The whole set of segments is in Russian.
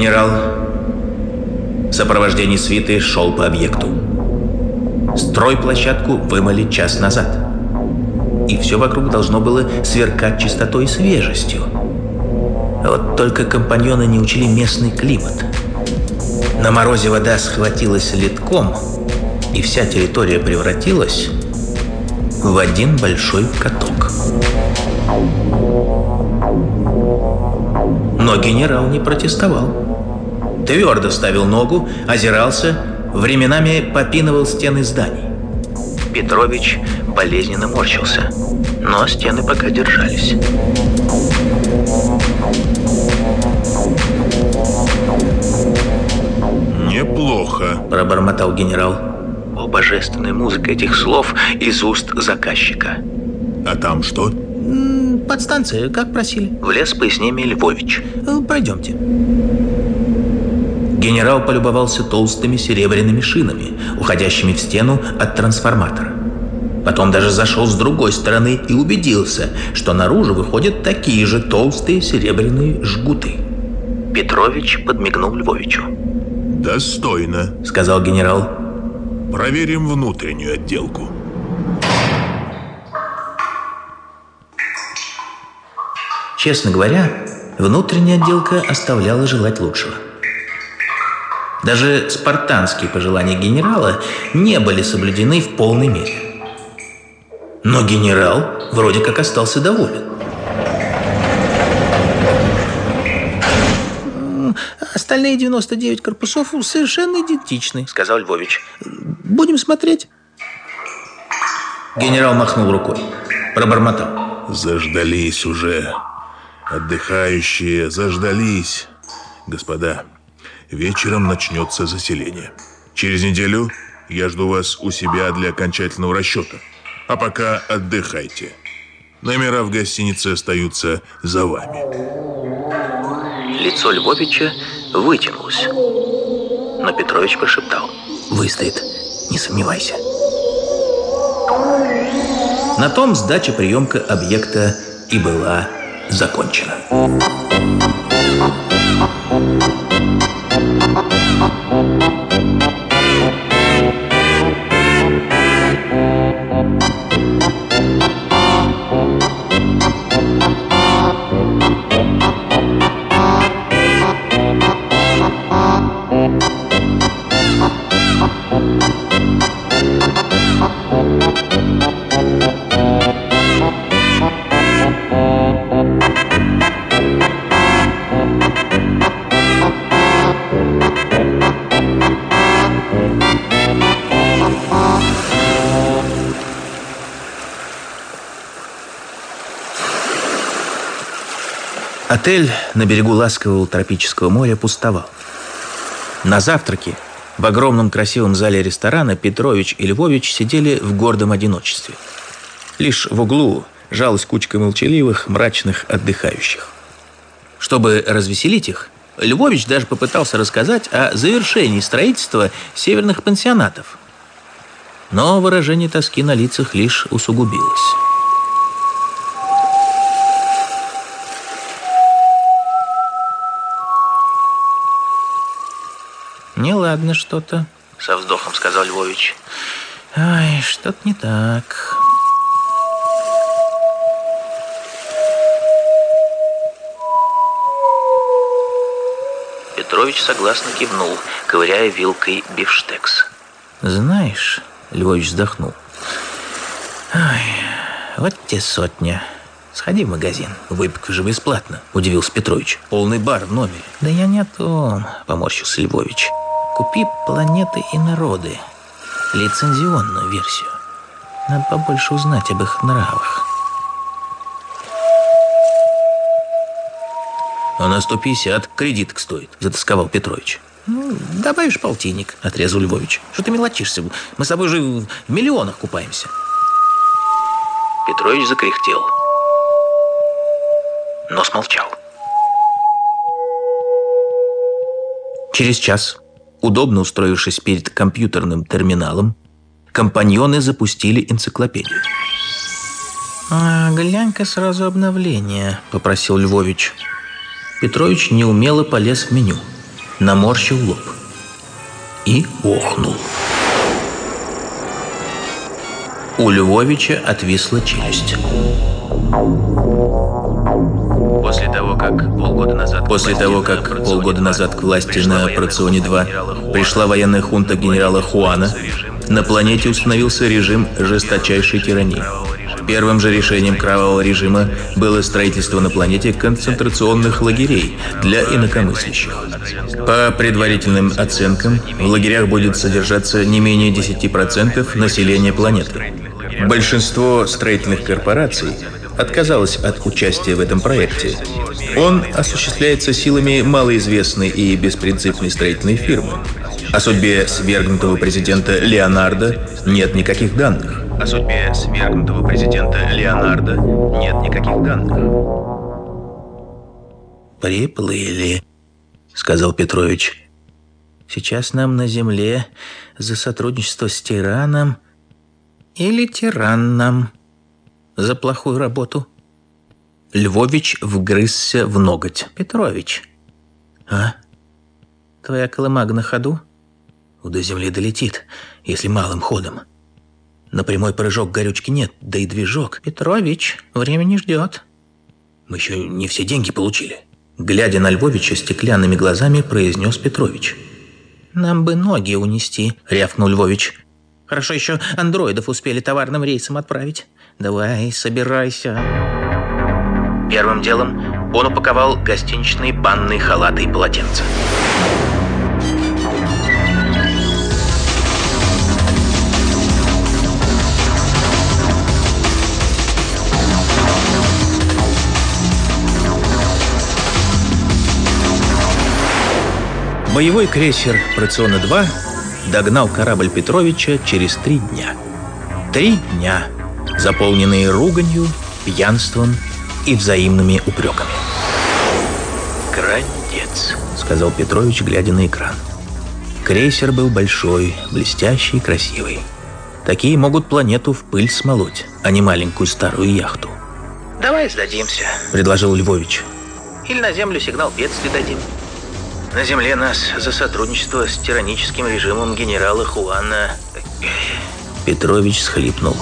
Генерал в сопровождении свиты шел по объекту. Стройплощадку вымыли час назад. И все вокруг должно было сверкать чистотой и свежестью. Вот только компаньоны не учили местный климат. На морозе вода схватилась литком, и вся территория превратилась в один большой каток. Но генерал не протестовал. Твердо ставил ногу, озирался, временами попинывал стены зданий. Петрович болезненно морщился, но стены пока держались. «Неплохо», – пробормотал генерал. О, божественная музыка этих слов из уст заказчика. «А там что?» Подстанция, как просили. Влез пояснение Львович. Э, Пройдемте. Генерал полюбовался толстыми серебряными шинами, уходящими в стену от трансформатора. Потом даже зашел с другой стороны и убедился, что наружу выходят такие же толстые серебряные жгуты. Петрович подмигнул Львовичу. «Достойно», — сказал генерал. «Проверим внутреннюю отделку». Честно говоря, внутренняя отделка оставляла желать лучшего. Даже спартанские пожелания генерала не были соблюдены в полной мере. Но генерал вроде как остался доволен. «Остальные 99 корпусов совершенно идентичны», — сказал Львович. «Будем смотреть». Генерал махнул рукой, пробормотал. «Заждались уже. Отдыхающие заждались. Господа, вечером начнется заселение. Через неделю я жду вас у себя для окончательного расчета. А пока отдыхайте. Номера в гостинице остаются за вами. Лицо Львовича вытянулось. Но Петрович прошептал. Выстоит, не сомневайся. На том сдача приемка объекта и была закончена. Thank you. Отель на берегу ласкового тропического моря пустовал. На завтраке в огромном красивом зале ресторана Петрович и Львович сидели в гордом одиночестве. Лишь в углу жалась кучка молчаливых, мрачных отдыхающих. Чтобы развеселить их, Львович даже попытался рассказать о завершении строительства северных пансионатов. Но выражение тоски на лицах лишь усугубилось. «Неладно что-то», — со вздохом сказал Львович. «Ай, что-то не так». Петрович согласно кивнул, ковыряя вилкой бифштекс. «Знаешь...» — Львович вздохнул. «Ай, вот те сотня. Сходи в магазин. Выпивка же бесплатно», — удивился Петрович. «Полный бар в номере». «Да я не о том», — поморщился Львович. Купи «Планеты и народы». Лицензионную версию. Надо побольше узнать об их нравах. «А на 150 кредиток стоит», — затасковал Петрович. «Ну, добавишь полтинник», — отрезал Львович. «Что ты мелочишься? Мы с тобой же в миллионах купаемся». Петрович закряхтел, но смолчал. Через час Удобно устроившись перед компьютерным терминалом, компаньоны запустили энциклопедию. «А, «Глянь-ка сразу обновление», — попросил Львович. Петрович неумело полез в меню. наморщил лоб и охнул. У Львовича отвисла челюсть. После того, как полгода назад, После того, как полгода назад к власти на Проционе-2 пришла военная хунта генерала Хуана, на планете установился режим жесточайшей тирании. Первым же решением кровавого режима было строительство на планете концентрационных лагерей для инакомыслящих. По предварительным оценкам, в лагерях будет содержаться не менее 10% населения планеты. Большинство строительных корпораций отказалось от участия в этом проекте. Он осуществляется силами малоизвестной и беспринципной строительной фирмы. О судьбе свергнутого президента Леонардо нет никаких данных. О судьбе свергнутого президента Леонардо нет никаких данных. «Приплыли», — сказал Петрович. «Сейчас нам на земле за сотрудничество с тираном или тиран нам за плохую работу». Львович вгрызся в ноготь. «Петрович, а? Твоя колымага на ходу?» До земли долетит, если малым ходом. На прямой прыжок горючки нет, да и движок. Петрович, время не ждет. Мы еще не все деньги получили. Глядя на Львовича стеклянными глазами, произнес Петрович. «Нам бы ноги унести», — рявкнул Львович. «Хорошо еще андроидов успели товарным рейсом отправить. Давай, собирайся». Первым делом он упаковал гостиничные банные халаты и полотенца. Боевой крейсер «Проциона-2» догнал корабль Петровича через три дня. Три дня, заполненные руганью, пьянством и взаимными упреками. «Грандец», — сказал Петрович, глядя на экран. Крейсер был большой, блестящий и красивый. Такие могут планету в пыль смолоть, а не маленькую старую яхту. «Давай сдадимся», — предложил Львович. «Или на Землю сигнал бедствия дадим». На земле нас за сотрудничество с тираническим режимом генерала Хуана... Петрович схлипнул.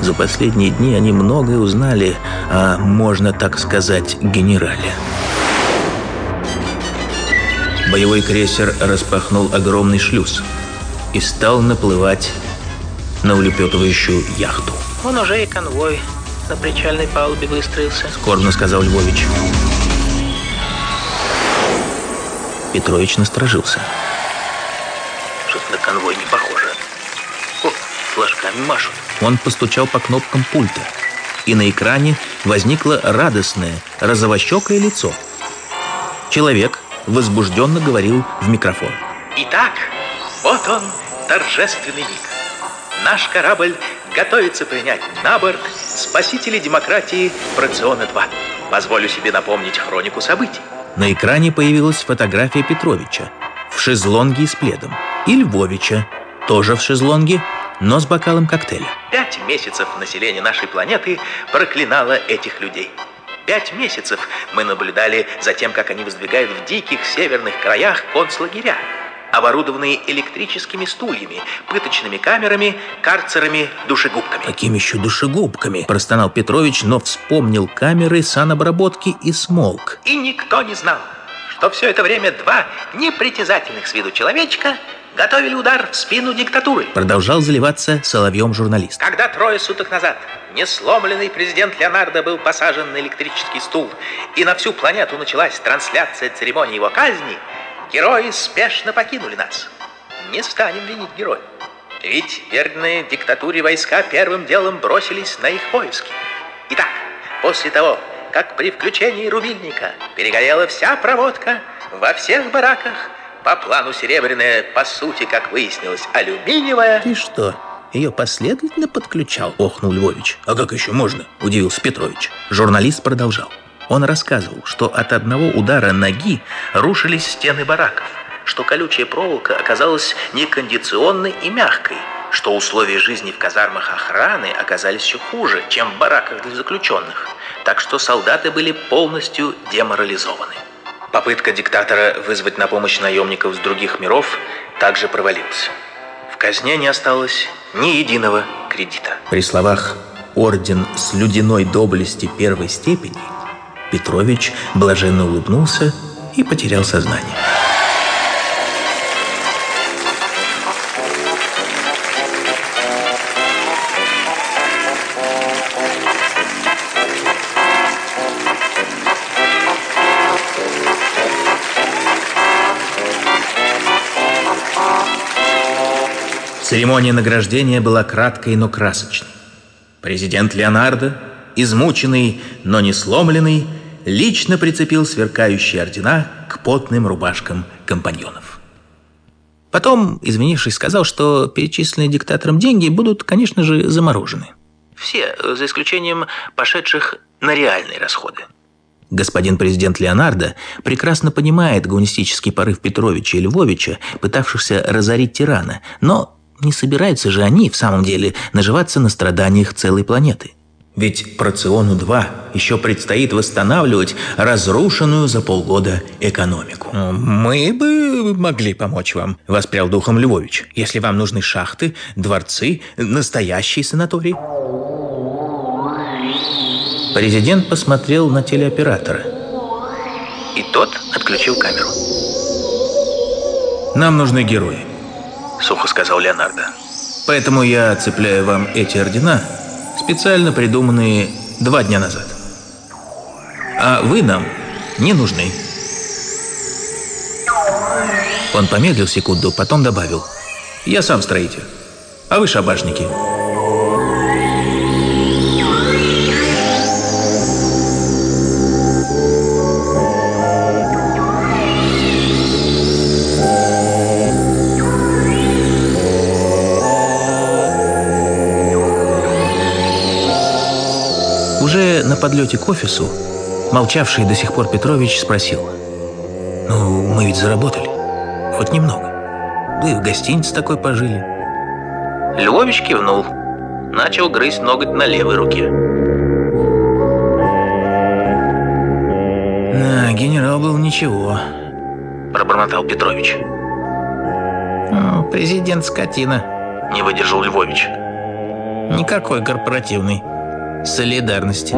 За последние дни они многое узнали о, можно так сказать, генерале. Боевой крейсер распахнул огромный шлюз и стал наплывать на улепетывающую яхту. Он уже и конвой на причальной палубе выстроился», — скорбно сказал Львович. Петрович насторожился. Конвой не похоже. О, флажками машут. Он постучал по кнопкам пульта, и на экране возникло радостное, розовощекое лицо. Человек возбужденно говорил в микрофон. «Итак, вот он, торжественный миг. Наш корабль готовится принять на борт спасители демократии Проциона-2. Позволю себе напомнить хронику событий. На экране появилась фотография Петровича в шезлонге с пледом. И Львовича, тоже в шезлонге, но с бокалом коктейля. Пять месяцев население нашей планеты проклинало этих людей. Пять месяцев мы наблюдали за тем, как они воздвигают в диких северных краях концлагеря оборудованные электрическими стульями, пыточными камерами, карцерами, душегубками. «Какими еще душегубками?» – простонал Петрович, но вспомнил камеры санобработки и смолк. И никто не знал, что все это время два непритязательных с виду человечка готовили удар в спину диктатуры. Продолжал заливаться соловьем журналист. Когда трое суток назад несломленный президент Леонардо был посажен на электрический стул, и на всю планету началась трансляция церемонии его казни, Герои спешно покинули нас. Не станем винить героев. Ведь верные диктатуре войска первым делом бросились на их поиски. Итак, после того, как при включении рубильника перегорела вся проводка во всех бараках, по плану серебряная, по сути, как выяснилось, алюминиевая... Ты что, ее последовательно подключал? Охнул Львович. А как еще можно? Удивился Петрович. Журналист продолжал. Он рассказывал, что от одного удара ноги рушились стены бараков, что колючая проволока оказалась некондиционной и мягкой, что условия жизни в казармах охраны оказались еще хуже, чем в бараках для заключенных, так что солдаты были полностью деморализованы. Попытка диктатора вызвать на помощь наемников с других миров также провалилась. В казне не осталось ни единого кредита. При словах «орден с людяной доблести первой степени» Петрович блаженно улыбнулся и потерял сознание. Церемония награждения была краткой, но красочной. Президент Леонардо, измученный, но не сломленный, лично прицепил сверкающие ордена к потным рубашкам компаньонов. Потом, извинившись, сказал, что перечисленные диктатором деньги будут, конечно же, заморожены. Все, за исключением пошедших на реальные расходы. Господин президент Леонардо прекрасно понимает гуманистический порыв Петровича и Львовича, пытавшихся разорить тирана, но не собираются же они, в самом деле, наживаться на страданиях целой планеты. Ведь Проциону-2 еще предстоит восстанавливать разрушенную за полгода экономику. «Мы бы могли помочь вам», – воспрял духом Львович, «если вам нужны шахты, дворцы, настоящий санаторий». Президент посмотрел на телеоператора. И тот отключил камеру. «Нам нужны герои», сухо сказал Леонардо. Поэтому я цепляю вам эти ордена, специально придуманные два дня назад. А вы нам не нужны. Он помедлил секунду, потом добавил. Я сам строитель, а вы шабашники. Подлете к офису молчавший до сих пор Петрович спросил. «Ну, мы ведь заработали. Хоть немного. И в гостинице такой пожили». Львович кивнул. Начал грызть ноготь на левой руке. «Да, генерал был ничего», – пробормотал Петрович. «Ну, «Президент скотина», – не выдержал Львович. «Никакой корпоративный» солидарности.